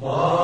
Mom.